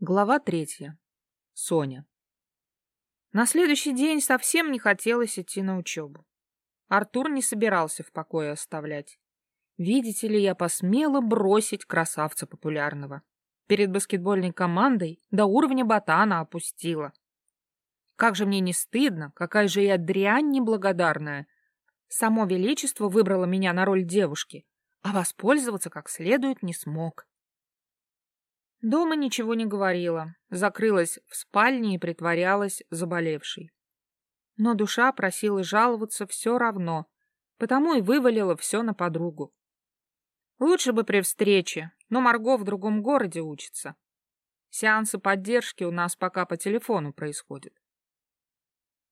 Глава третья. Соня. На следующий день совсем не хотелось идти на учебу. Артур не собирался в покое оставлять. Видите ли, я посмела бросить красавца популярного. Перед баскетбольной командой до уровня ботана опустила. Как же мне не стыдно, какая же я дрянь неблагодарная. Само Величество выбрало меня на роль девушки, а воспользоваться как следует не смог. Дома ничего не говорила, закрылась в спальне и притворялась заболевшей. Но душа просила жаловаться все равно, потому и вывалила все на подругу. Лучше бы при встрече, но Марго в другом городе учится. Сеансы поддержки у нас пока по телефону происходят.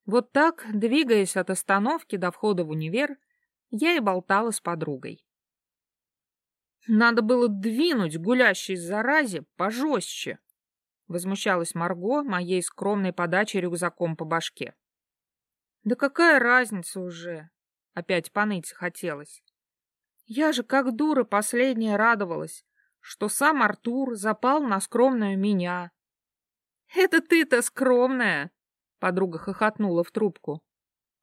Вот так, двигаясь от остановки до входа в универ, я и болтала с подругой. Надо было двинуть гулящей заразе пожестче. Возмущалась Марго моей скромной подачей рюкзаком по башке. Да какая разница уже? Опять поныть хотелось. Я же как дура последняя радовалась, что сам Артур запал на скромную меня. Это ты-то скромная, подруга хохотнула в трубку.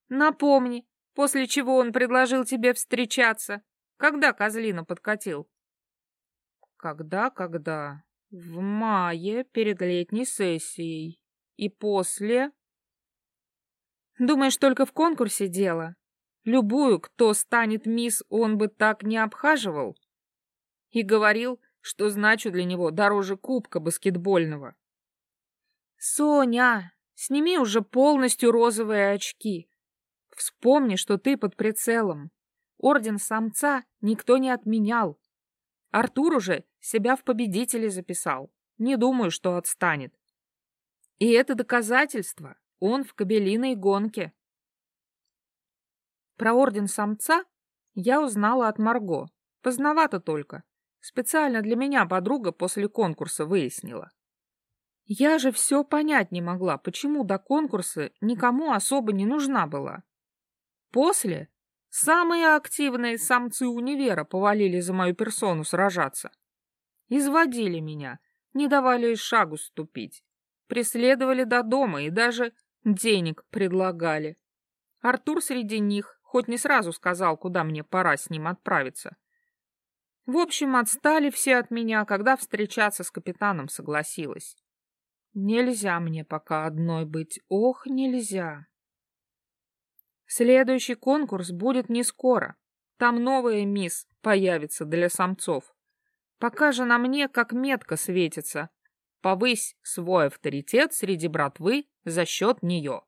Напомни, после чего он предложил тебе встречаться, когда козлина подкатил. Когда, когда? В мае, перед летней сессией. И после... Думаешь, только в конкурсе дело? Любую, кто станет мисс, он бы так не обхаживал? И говорил, что значу для него дороже кубка баскетбольного. Соня, сними уже полностью розовые очки. Вспомни, что ты под прицелом. Орден самца никто не отменял. Артур уже себя в победители записал. Не думаю, что отстанет. И это доказательство. Он в кабелиной гонке. Про орден самца я узнала от Марго. Поздновато только. Специально для меня подруга после конкурса выяснила. Я же все понять не могла, почему до конкурса никому особо не нужна была. После Самые активные самцы универа повалили за мою персону сражаться. Изводили меня, не давали шагу ступить. Преследовали до дома и даже денег предлагали. Артур среди них хоть не сразу сказал, куда мне пора с ним отправиться. В общем, отстали все от меня, когда встречаться с капитаном согласилась. Нельзя мне пока одной быть, ох, нельзя. Следующий конкурс будет не скоро. Там новая мисс появится для самцов. Пока же на мне как метка светится. Повысь свой авторитет среди братвы за счет нее.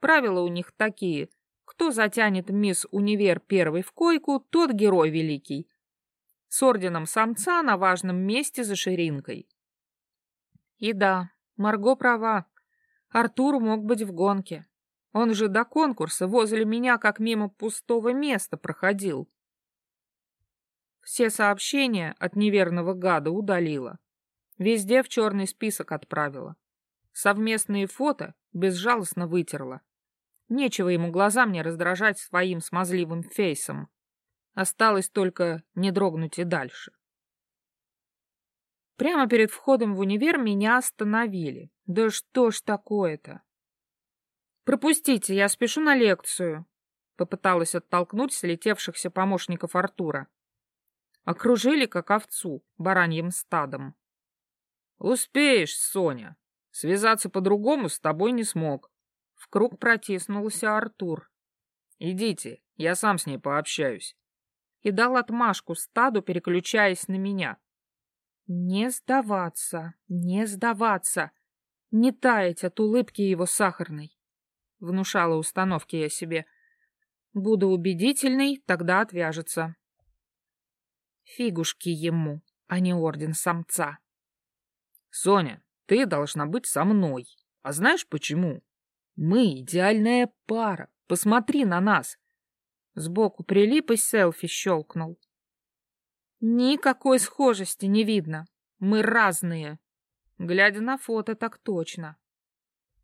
Правила у них такие. Кто затянет мисс Универ первой в койку, тот герой великий. С орденом самца на важном месте за ширинкой. И да, Марго права. Артур мог быть в гонке. Он же до конкурса возле меня как мимо пустого места проходил. Все сообщения от неверного гада удалила. Везде в черный список отправила. Совместные фото безжалостно вытерла. Нечего ему глаза мне раздражать своим смазливым фейсом. Осталось только не дрогнуть и дальше. Прямо перед входом в универ меня остановили. Да что ж такое-то? «Пропустите, я спешу на лекцию», — попыталась оттолкнуть слетевшихся помощников Артура. Окружили, как овцу, бараньим стадом. «Успеешь, Соня. Связаться по-другому с тобой не смог». В круг протиснулся Артур. «Идите, я сам с ней пообщаюсь». И дал отмашку стаду, переключаясь на меня. «Не сдаваться, не сдаваться, не таять от улыбки его сахарной. — внушала установки я себе. «Буду убедительной, тогда отвяжется». Фигушки ему, а не орден самца. «Соня, ты должна быть со мной. А знаешь почему? Мы идеальная пара. Посмотри на нас!» Сбоку прилип и селфи щелкнул. Никакой схожести не видно. Мы разные. Глядя на фото, так точно.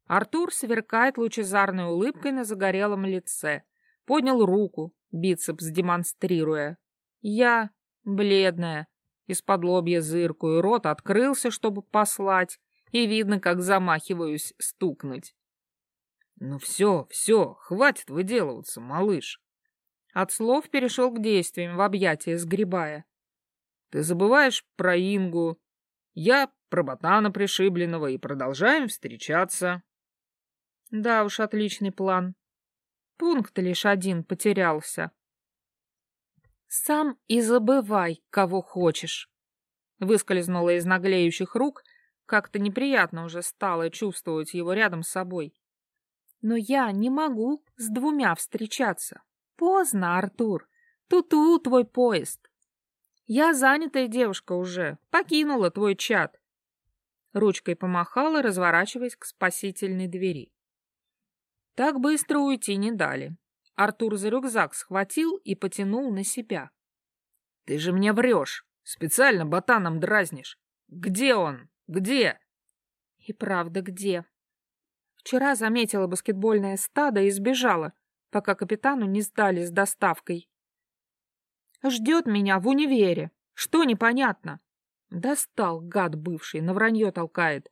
Артур сверкает лучезарной улыбкой на загорелом лице. Поднял руку, бицепс демонстрируя. Я, бледная, Из-под лобья зыркую, рот открылся, чтобы послать, и видно, как замахиваюсь стукнуть. Ну все, все, хватит выделываться, малыш. От слов перешел к действиям, в объятия сгребая. Ты забываешь про Ингу, я про ботана пришибленного, и продолжаем встречаться. Да уж, отличный план. Пункт лишь один потерялся. Сам и забывай, кого хочешь. Выскользнула из наглеющих рук, как-то неприятно уже стало чувствовать его рядом с собой. Но я не могу с двумя встречаться. Поздно, Артур. Ту-ту твой поезд. Я занятая девушка уже, покинула твой чат. Ручкой помахала, разворачиваясь к спасительной двери. Так быстро уйти не дали. Артур за рюкзак схватил и потянул на себя. — Ты же мне врешь. Специально ботаном дразнишь. Где он? Где? — И правда, где? Вчера заметила баскетбольное стадо и сбежала, пока капитану не сдали с доставкой. Ждет меня в универе. Что непонятно? Достал, гад бывший, на вранье толкает.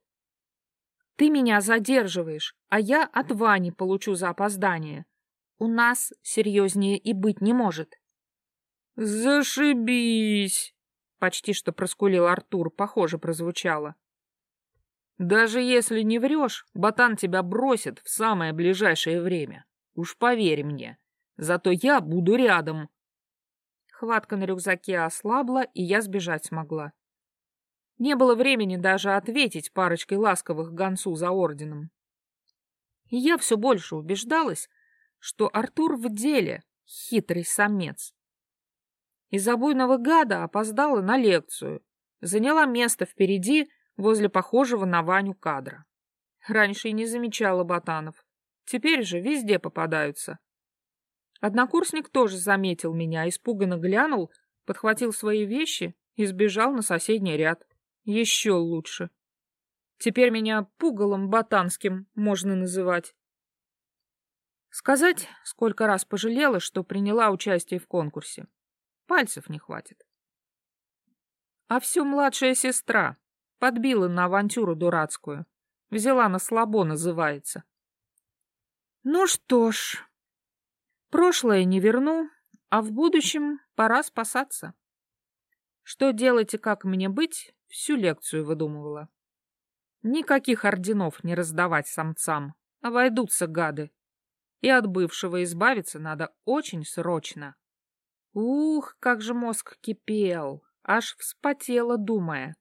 Ты меня задерживаешь, а я от Вани получу за опоздание. У нас серьезнее и быть не может. Зашибись! Почти что проскулил Артур, похоже, прозвучало. Даже если не врешь, ботан тебя бросит в самое ближайшее время. Уж поверь мне. Зато я буду рядом. Хватка на рюкзаке ослабла, и я сбежать смогла. Не было времени даже ответить парочкой ласковых гонцу за орденом. И я все больше убеждалась, что Артур в деле хитрый самец. Из-за буйного гада опоздала на лекцию, заняла место впереди возле похожего на Ваню кадра. Раньше и не замечала ботанов, теперь же везде попадаются. Однокурсник тоже заметил меня, испуганно глянул, подхватил свои вещи и сбежал на соседний ряд. Еще лучше. Теперь меня пугалом ботанским можно называть. Сказать, сколько раз пожалела, что приняла участие в конкурсе. Пальцев не хватит. А все младшая сестра. Подбила на авантюру дурацкую. Взяла на слабо, называется. Ну что ж, прошлое не верну, а в будущем пора спасаться. Что делать и как мне быть, всю лекцию выдумывала. Никаких орденов не раздавать самцам, обойдутся гады. И от бывшего избавиться надо очень срочно. Ух, как же мозг кипел, аж вспотела, думая.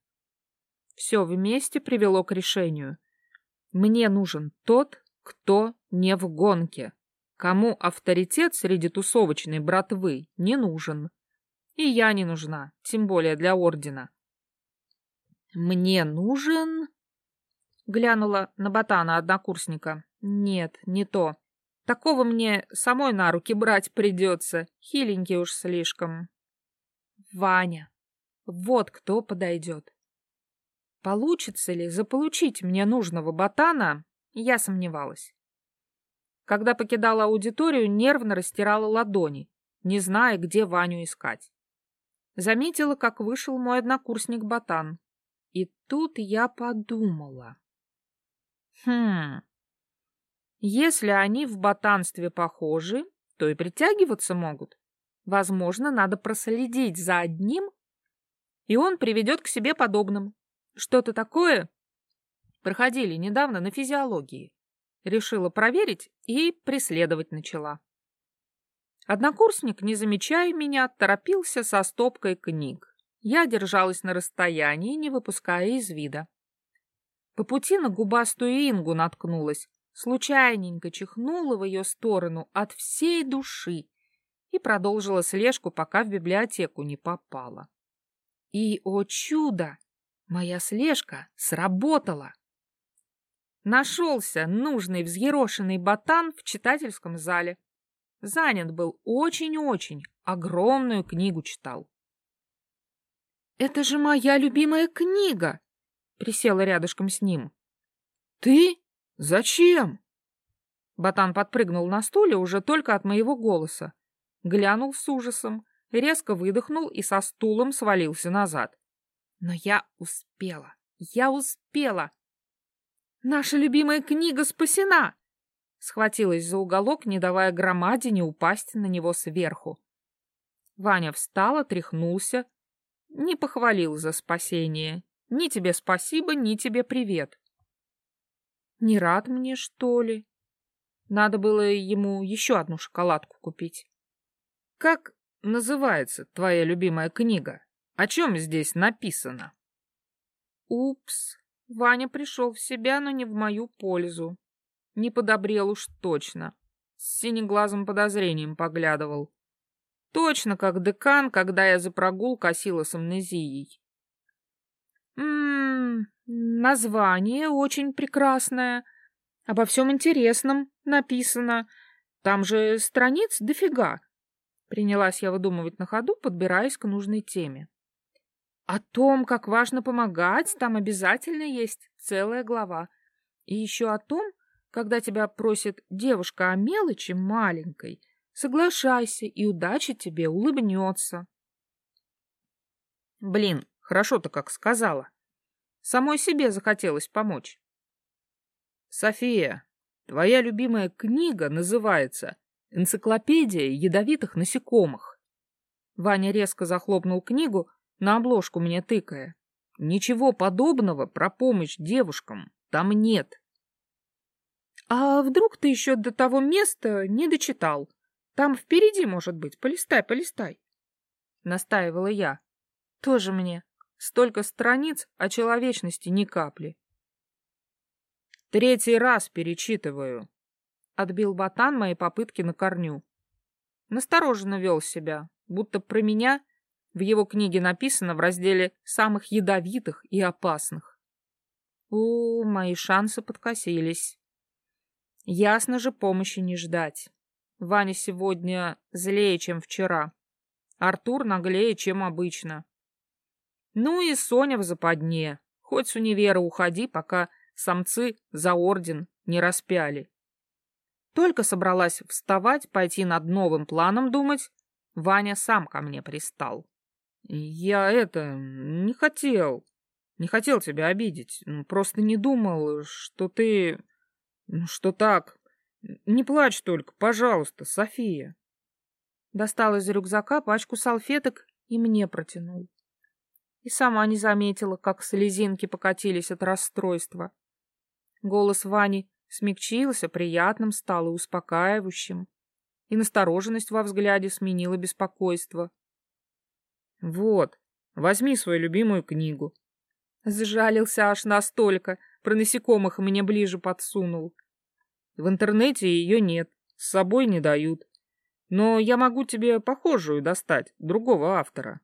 Все вместе привело к решению. Мне нужен тот, кто не в гонке, кому авторитет среди тусовочной братвы не нужен. И я не нужна, тем более для ордена. «Мне нужен...» Глянула на ботана однокурсника. «Нет, не то. Такого мне самой на руки брать придется. Хиленький уж слишком». «Ваня. Вот кто подойдет». Получится ли заполучить мне нужного ботана, я сомневалась. Когда покидала аудиторию, нервно растирала ладони, не зная, где Ваню искать. Заметила, как вышел мой однокурсник Ботан, и тут я подумала. Хм, если они в ботанстве похожи, то и притягиваться могут. Возможно, надо проследить за одним, и он приведет к себе подобным. Что-то такое проходили недавно на физиологии. Решила проверить и преследовать начала. Однокурсник, не замечая меня, торопился со стопкой книг. Я держалась на расстоянии, не выпуская из вида. По пути на губастую Ингу наткнулась, случайненько чихнула в ее сторону от всей души и продолжила слежку, пока в библиотеку не попала. И, о чудо, моя слежка сработала! Нашелся нужный взъерошенный ботан в читательском зале. Занят был очень-очень, огромную книгу читал. «Это же моя любимая книга!» Присела рядышком с ним. «Ты? Зачем?» Ботан подпрыгнул на стуле уже только от моего голоса. Глянул с ужасом, резко выдохнул и со стулом свалился назад. Но я успела. Я успела. Наша любимая книга спасена! Схватилась за уголок, не давая громадине упасть на него сверху. Ваня встал, отряхнулся, не похвалил за спасение. Ни тебе спасибо, ни тебе привет. Не рад мне, что ли? Надо было ему еще одну шоколадку купить. Как называется твоя любимая книга? О чем здесь написано? Упс. Ваня пришел в себя, но не в мою пользу. Не подобрел уж точно. С синеглазым подозрением поглядывал. Точно как декан, когда я за прогул косила с амнезией. Ммм, название очень прекрасное. Обо всем интересном написано. Там же страниц дофига. Принялась я выдумывать на ходу, подбираясь к нужной теме. О том, как важно помогать, там обязательно есть целая глава. И еще о том, когда тебя просит девушка о мелочи маленькой, соглашайся, и удача тебе улыбнется. Блин, хорошо-то как сказала. Самой себе захотелось помочь. София, твоя любимая книга называется «Энциклопедия ядовитых насекомых». Ваня резко захлопнул книгу, на обложку мне тыкая. Ничего подобного про помощь девушкам там нет. А вдруг ты еще до того места не дочитал? Там впереди, может быть, полистай, полистай. Настаивала я. Тоже мне. Столько страниц, а человечности ни капли. Третий раз перечитываю. Отбил ботан мои попытки на корню. Настороженно вел себя, будто про меня в его книге написано в разделе «Самых ядовитых и опасных». У, мои шансы подкосились. Ясно же, помощи не ждать. Ваня сегодня злее, чем вчера. Артур наглее, чем обычно. Ну и Соня в западне. Хоть с универа уходи, пока самцы за орден не распяли. Только собралась вставать, пойти над новым планом думать, Ваня сам ко мне пристал. Я это, не хотел. Не хотел тебя обидеть. Просто не думал, что ты... Что так. Не плачь только, пожалуйста, София. Достал из рюкзака пачку салфеток и мне протянул. И сама не заметила, как слезинки покатились от расстройства. Голос Вани смягчился, приятным стал и успокаивающим. И настороженность во взгляде сменила беспокойство. Вот, возьми свою любимую книгу. Сжалился аж настолько, про насекомых мне ближе подсунул. В интернете ее нет, с собой не дают. Но я могу тебе похожую достать, другого автора.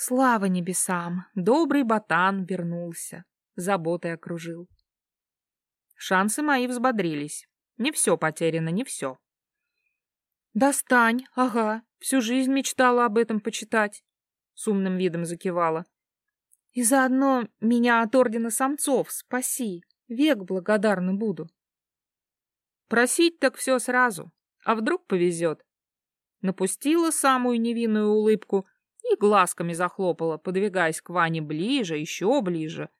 Слава небесам, добрый ботан вернулся, заботой окружил. Шансы мои взбодрились. Не все потеряно, не все. «Достань, ага, всю жизнь мечтала об этом почитать», — с умным видом закивала. «И заодно меня от ордена самцов спаси, век благодарна буду». Просить так все сразу, а вдруг повезет. Напустила самую невинную улыбку и глазками захлопала, подвигаясь к Ване ближе, еще ближе.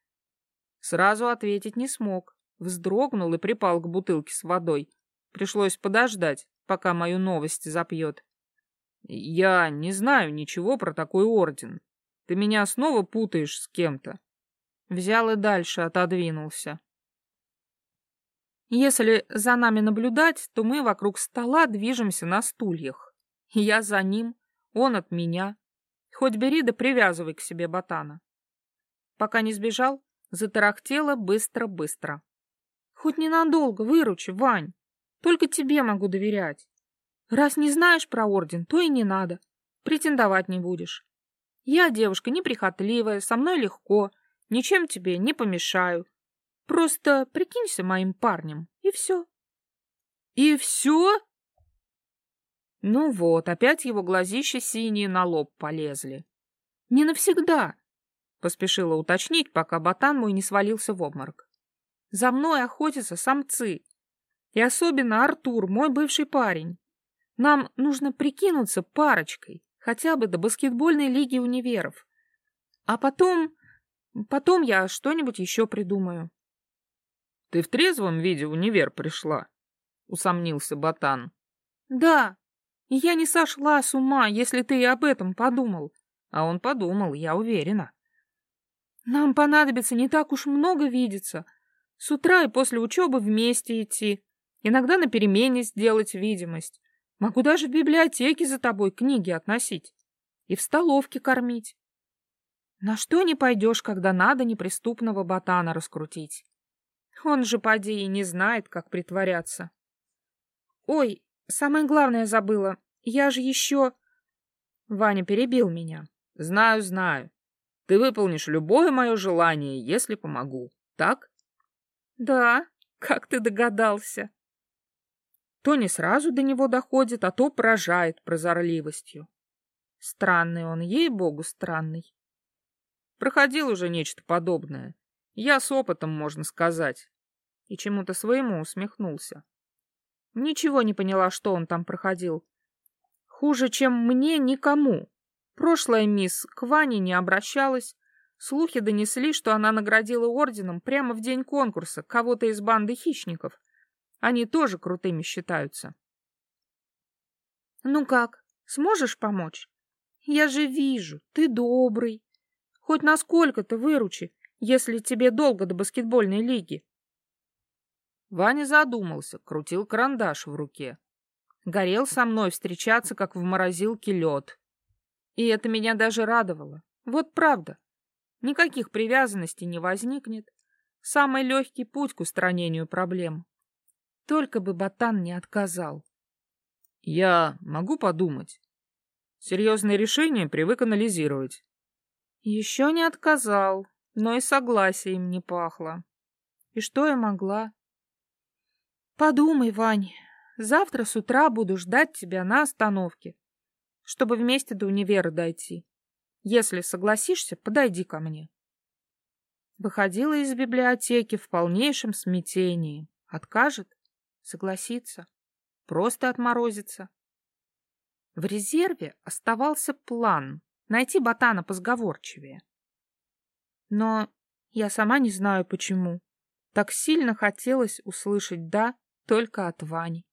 Сразу ответить не смог, вздрогнул и припал к бутылке с водой. Пришлось подождать, пока мою новость запьет. Я не знаю ничего про такой орден. Ты меня снова путаешь с кем-то. Взял и дальше отодвинулся. Если за нами наблюдать, то мы вокруг стола движемся на стульях. Я за ним, он от меня. Хоть бери да привязывай к себе ботана. Пока не сбежал, затарахтела быстро-быстро. Хоть ненадолго выручи, Вань. Только тебе могу доверять. Раз не знаешь про орден, то и не надо. Претендовать не будешь. Я девушка неприхотливая, со мной легко, ничем тебе не помешаю. Просто прикинься моим парнем, и все. И все? Ну вот, опять его глазища синие на лоб полезли. Не навсегда, поспешила уточнить, пока ботан мой не свалился в обморок. За мной охотятся самцы. И особенно Артур, мой бывший парень. Нам нужно прикинуться парочкой, хотя бы до баскетбольной лиги универов. А потом... Потом я что-нибудь еще придумаю. — Ты в трезвом виде в универ пришла? — усомнился Ботан. — Да. Я не сошла с ума, если ты и об этом подумал. А он подумал, я уверена. Нам понадобится не так уж много видеться. С утра и после учебы вместе идти. Иногда на перемене сделать видимость. Могу даже в библиотеке за тобой книги относить. И в столовке кормить. На что не пойдешь, когда надо неприступного ботана раскрутить? Он же, поди, и не знает, как притворяться. Ой, самое главное забыла. Я же еще... Ваня перебил меня. Знаю, знаю. Ты выполнишь любое мое желание, если помогу. Так? Да, как ты догадался. То не сразу до него доходит, а то поражает прозорливостью. Странный он, ей-богу, странный. Проходил уже нечто подобное. Я с опытом, можно сказать. И чему-то своему усмехнулся. Ничего не поняла, что он там проходил. Хуже, чем мне, никому. Прошлая мисс к Ване не обращалась. Слухи донесли, что она наградила орденом прямо в день конкурса кого-то из банды хищников. Они тоже крутыми считаются. Ну как, сможешь помочь? Я же вижу, ты добрый. Хоть насколько-то выручи, если тебе долго до баскетбольной лиги. Ваня задумался, крутил карандаш в руке. Горел со мной встречаться, как в морозилке лед. И это меня даже радовало. Вот правда. Никаких привязанностей не возникнет. Самый легкий путь к устранению проблем. Только бы ботан не отказал. Я могу подумать. Серьезные решения привык анализировать. Еще не отказал, но и согласием не пахло. И что я могла? Подумай, Вань, завтра с утра буду ждать тебя на остановке чтобы вместе до универа дойти. Если согласишься, подойди ко мне. Выходила из библиотеки в полнейшем смятении. Откажет? Согласится? Просто отморозится? В резерве оставался план найти ботана позговорчивее. Но я сама не знаю почему. Так сильно хотелось услышать «да» только от Вани.